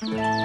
Yeah.